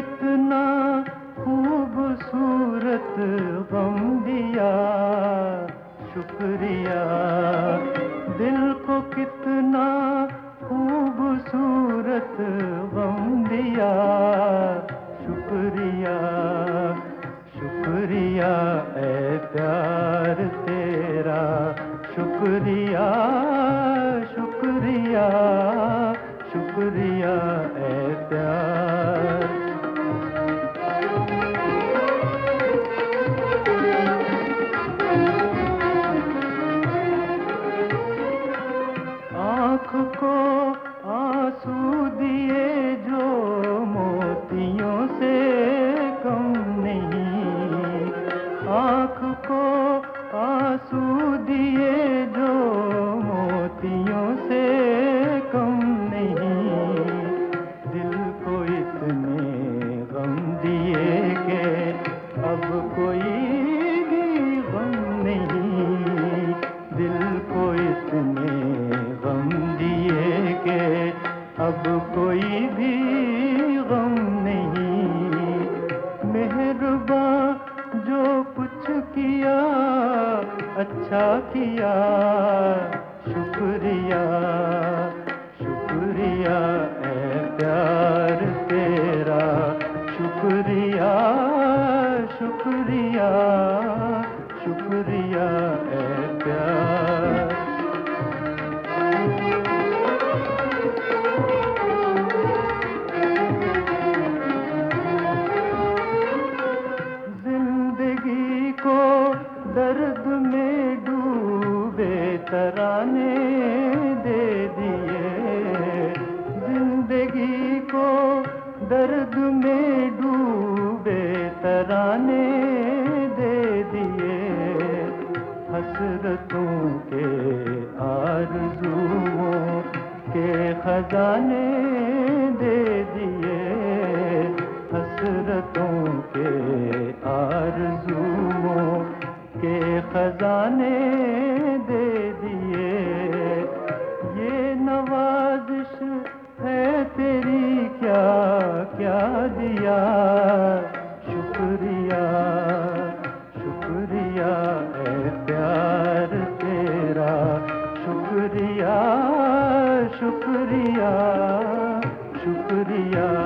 कितना खूबसूरत गम दिया। शुक्रिया। दिल को कितना खूबसूरत गम दिया। शुक्रिया शुक्रिया ए प्यार तेरा। शुक्रिया शुक्रिया। आँख को आँसू दिए जो मोतियों से कम नहीं। आँख को आँसू दिए अब कोई भी गम नहीं। मेहरबा जो कुछ किया अच्छा किया। शुक्रिया शुक्रिया ए प्यार तेरा। शुक्रिया शुक्रिया शुक्रिया। दर्द में डूबे तराने दे दिए। ज़िंदगी को दर्द में डूबे तराने दे दिए। हसरतों के आरज़ुओं के खजाने दे खजाने दे दिए। ये नवाजिश है तेरी, क्या क्या दिया? शुक्रिया शुक्रिया है प्यार तेरा। शुक्रिया शुक्रिया शुक्रिया।